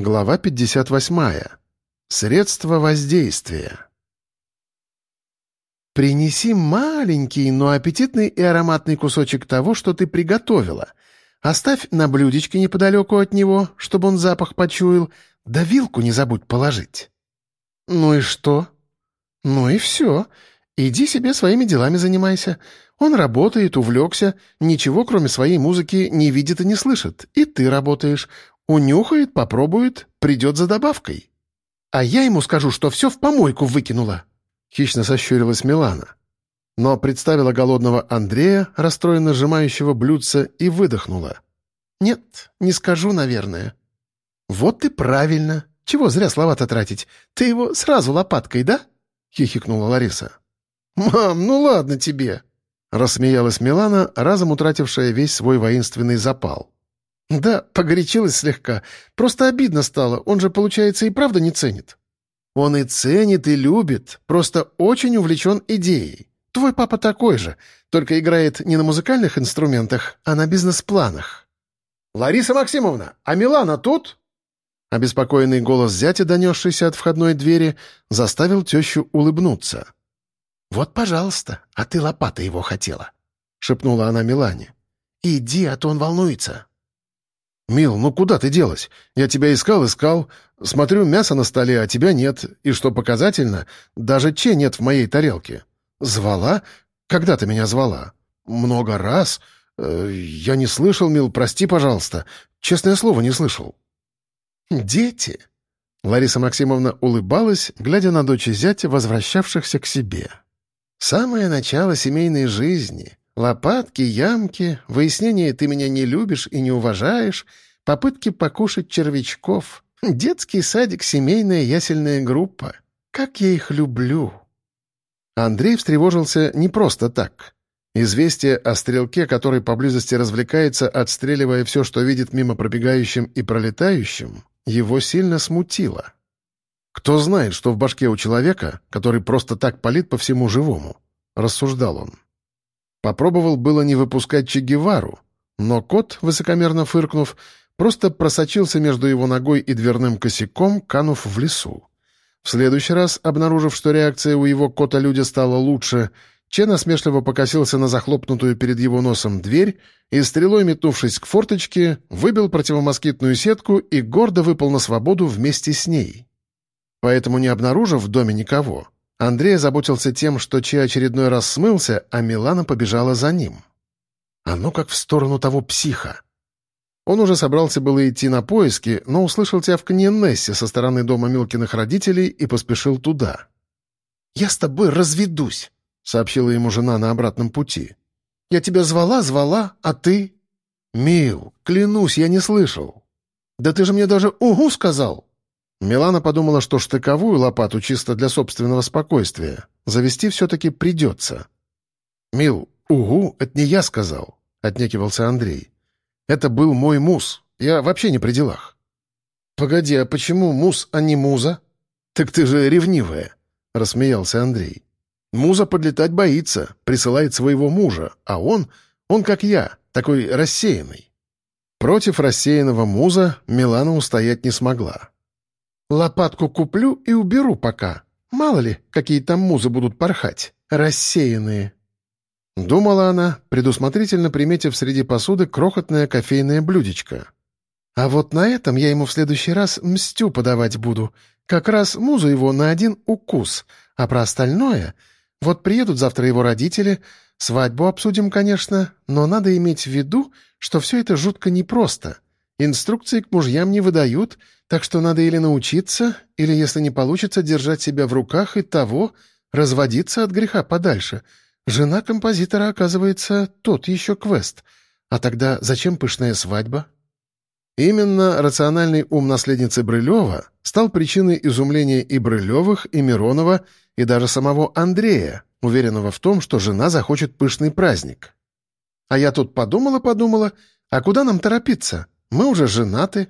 Глава 58. Средства воздействия. «Принеси маленький, но аппетитный и ароматный кусочек того, что ты приготовила. Оставь на блюдечке неподалеку от него, чтобы он запах почуял, да вилку не забудь положить». «Ну и что?» «Ну и все. Иди себе своими делами занимайся. Он работает, увлекся, ничего, кроме своей музыки, не видит и не слышит. И ты работаешь. Унюхает, попробует, придет за добавкой. А я ему скажу, что все в помойку выкинула. Хищно сощурилась Милана. Но представила голодного Андрея, расстроенно сжимающего блюдце, и выдохнула. «Нет, не скажу, наверное». «Вот и правильно. Чего зря слова-то тратить? Ты его сразу лопаткой, да?» — хихикнула Лариса. «Мам, ну ладно тебе!» — рассмеялась Милана, разом утратившая весь свой воинственный запал. «Да, погорячилась слегка. Просто обидно стало. Он же, получается, и правда не ценит». «Он и ценит, и любит. Просто очень увлечен идеей. Твой папа такой же, только играет не на музыкальных инструментах, а на бизнес-планах». «Лариса Максимовна, а Милана тут?» Обеспокоенный голос зятя, донесшийся от входной двери, заставил тещу улыбнуться. «Вот, пожалуйста, а ты лопатой его хотела», — шепнула она Милане. «Иди, а то он волнуется». «Мил, ну куда ты делась? Я тебя искал, искал. Смотрю, мясо на столе, а тебя нет. И что показательно, даже че нет в моей тарелке. Звала? Когда ты меня звала? Много раз? Э, я не слышал, Мил, прости, пожалуйста. Честное слово, не слышал». «Дети?» Лариса Максимовна улыбалась, глядя на дочь и зятя, возвращавшихся к себе. «Самое начало семейной жизни. Лопатки, ямки, выяснение «ты меня не любишь и не уважаешь», попытки покушать червячков, детский садик, семейная ясельная группа. Как я их люблю!» Андрей встревожился не просто так. Известие о стрелке, который поблизости развлекается, отстреливая все, что видит мимо пробегающим и пролетающим, его сильно смутило. «Кто знает, что в башке у человека, который просто так палит по всему живому?» — рассуждал он. Попробовал было не выпускать Че Гевару, но кот, высокомерно фыркнув, просто просочился между его ногой и дверным косяком, канув в лесу. В следующий раз, обнаружив, что реакция у его кота-людя стала лучше, Че насмешливо покосился на захлопнутую перед его носом дверь и, стрелой метнувшись к форточке, выбил противомоскитную сетку и гордо выпал на свободу вместе с ней. Поэтому, не обнаружив в доме никого, Андрей озаботился тем, что Че очередной раз смылся, а Милана побежала за ним. А ну как в сторону того психа. Он уже собрался было идти на поиски, но услышал тявканье Несси со стороны дома Милкиных родителей и поспешил туда. «Я с тобой разведусь», — сообщила ему жена на обратном пути. «Я тебя звала, звала, а ты...» «Мил, клянусь, я не слышал». «Да ты же мне даже «угу» сказал». Милана подумала, что штыковую лопату чисто для собственного спокойствия завести все-таки придется. «Мил, угу, это не я сказал», — отнекивался Андрей. «Это был мой мус. Я вообще не при делах». «Погоди, а почему мус, а не муза?» «Так ты же ревнивая», — рассмеялся Андрей. «Муза подлетать боится, присылает своего мужа, а он, он как я, такой рассеянный». Против рассеянного муза Милана устоять не смогла. Лопатку куплю и уберу пока. Мало ли, какие там музы будут порхать. Рассеянные. Думала она, предусмотрительно приметив среди посуды крохотное кофейное блюдечко. А вот на этом я ему в следующий раз мстю подавать буду. Как раз музу его на один укус. А про остальное... Вот приедут завтра его родители, свадьбу обсудим, конечно, но надо иметь в виду, что все это жутко непросто. Инструкции к мужьям не выдают — так что надо или научиться, или, если не получится, держать себя в руках и того, разводиться от греха подальше. Жена композитора, оказывается, тот еще квест. А тогда зачем пышная свадьба? Именно рациональный ум наследницы Брылева стал причиной изумления и Брылевых, и Миронова, и даже самого Андрея, уверенного в том, что жена захочет пышный праздник. А я тут подумала-подумала, а куда нам торопиться? Мы уже женаты,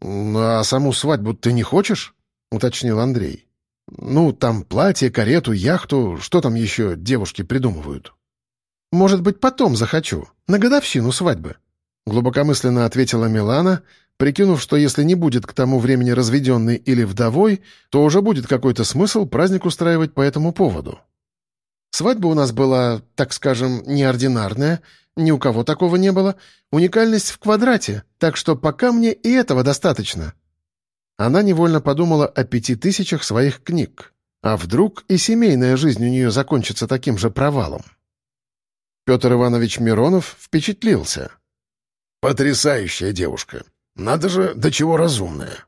«Ну, «А саму свадьбу ты не хочешь?» — уточнил Андрей. «Ну, там платье, карету, яхту, что там еще девушки придумывают?» «Может быть, потом захочу, на годовщину свадьбы», — глубокомысленно ответила Милана, прикинув, что если не будет к тому времени разведенной или вдовой, то уже будет какой-то смысл праздник устраивать по этому поводу. Свадьба у нас была, так скажем, неординарная, ни у кого такого не было, уникальность в квадрате, так что пока мне и этого достаточно. Она невольно подумала о пяти тысячах своих книг. А вдруг и семейная жизнь у нее закончится таким же провалом? Петр Иванович Миронов впечатлился. «Потрясающая девушка. Надо же, до чего разумная».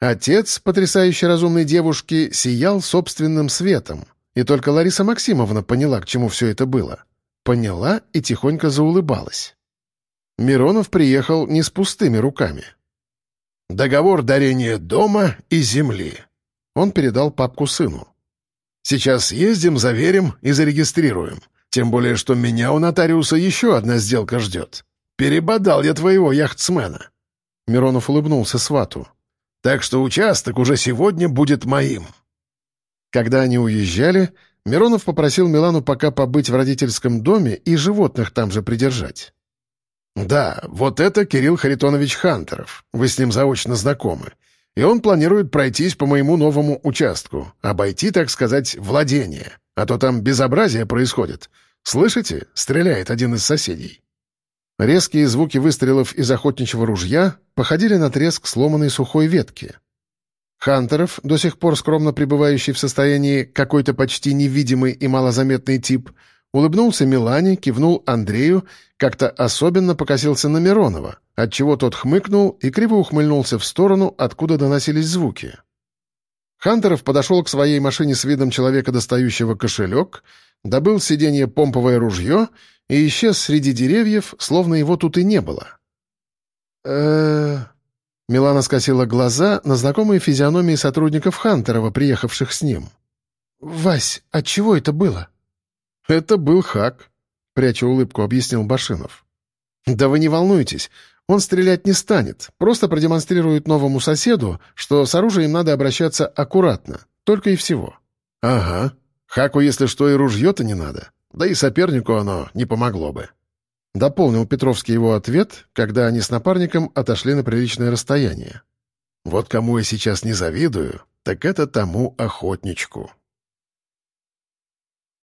Отец потрясающе разумной девушки сиял собственным светом, и только Лариса Максимовна поняла, к чему все это было. Поняла и тихонько заулыбалась. Миронов приехал не с пустыми руками. «Договор дарения дома и земли», он передал папку сыну. «Сейчас ездим, заверим и зарегистрируем. Тем более, что меня у нотариуса еще одна сделка ждет. Перебодал я твоего яхтсмена». Миронов улыбнулся свату. «Так что участок уже сегодня будет моим». Когда они уезжали, Миронов попросил Милану пока побыть в родительском доме и животных там же придержать. «Да, вот это Кирилл Харитонович Хантеров. Вы с ним заочно знакомы и он планирует пройтись по моему новому участку, обойти, так сказать, владение, а то там безобразие происходит. Слышите? Стреляет один из соседей». Резкие звуки выстрелов из охотничьего ружья походили на треск сломанной сухой ветки. Хантеров, до сих пор скромно пребывающий в состоянии какой-то почти невидимый и малозаметный тип, улыбнулся Милане, кивнул Андрею, как-то особенно покосился на Миронова, отчего тот хмыкнул и криво ухмыльнулся в сторону, откуда доносились звуки. Хантеров подошел к своей машине с видом человека, достающего кошелек, добыл с сиденья помповое ружье и исчез среди деревьев, словно его тут и не было. э Милана скосила глаза на знакомые физиономии сотрудников Хантерова, приехавших с ним. «Вась, от чего это было?» «Это был хак», — пряча улыбку, объяснил Башинов. «Да вы не волнуйтесь, он стрелять не станет, просто продемонстрирует новому соседу, что с оружием надо обращаться аккуратно, только и всего». «Ага. Хаку, если что, и ружье-то не надо. Да и сопернику оно не помогло бы». Дополнил Петровский его ответ, когда они с напарником отошли на приличное расстояние. «Вот кому я сейчас не завидую, так это тому охотничку».